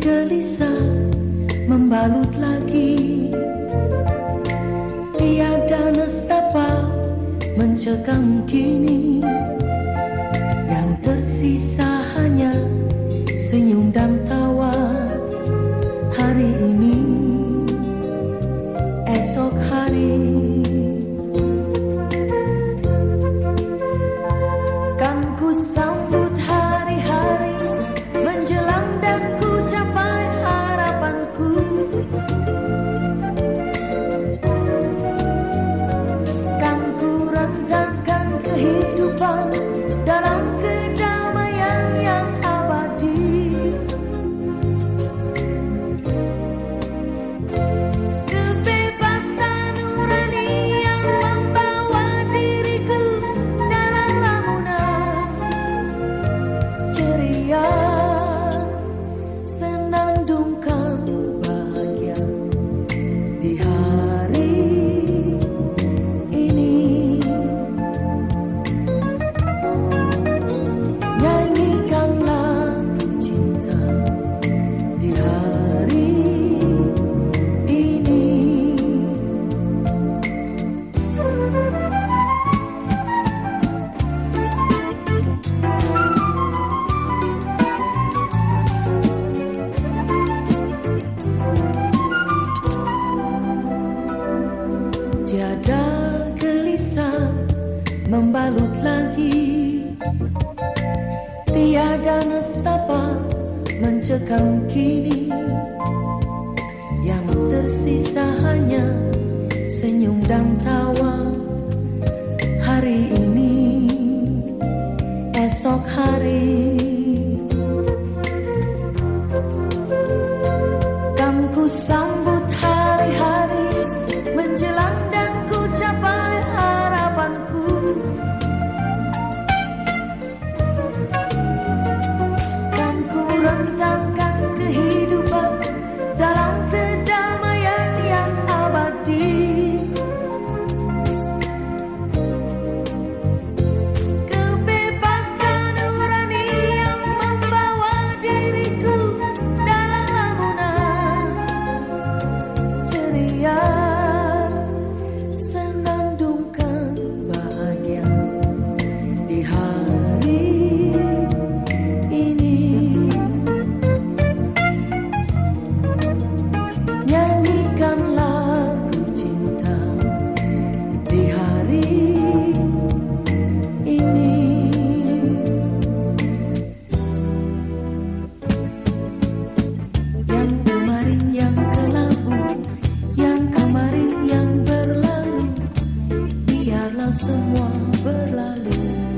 gelisah membalut lagi. Tiada nestapa mencekam kini. Yang tersisa hanya senyum dan tawa Hari ini, esok hari Tiada gelisah membalut lagi. Tiada nestapa mencekam kini. Yang tersisa hanya senyum dan tawa Hari ini, esok hari semua berlalu.